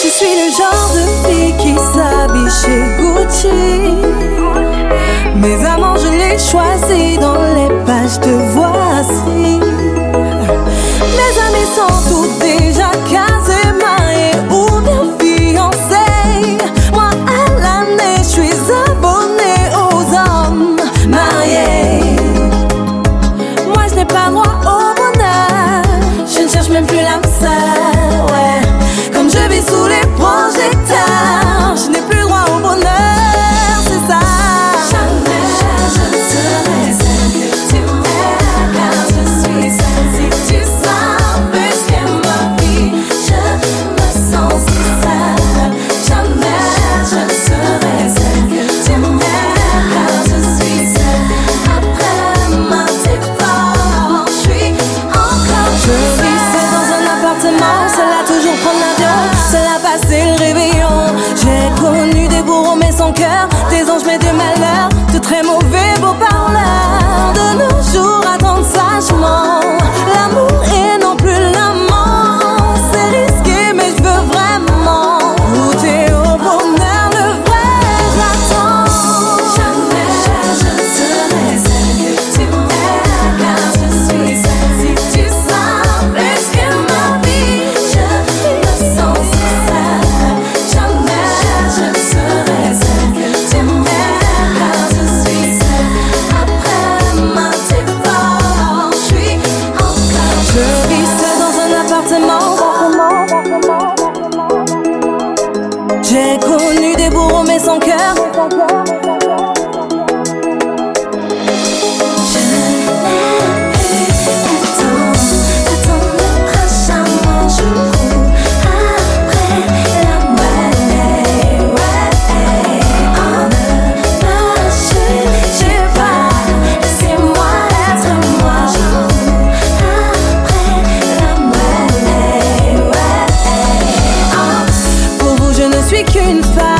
Je suis le genre de fille qui s'habille chez Gucci. Mes amants, je les choisis dans les pages de voici. Mes amis sont change, mais de mal J'ai connu des bourreaux mais sans cœur. n'est qu'une femme.